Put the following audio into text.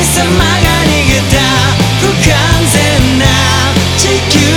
が逃げた不完全な地球。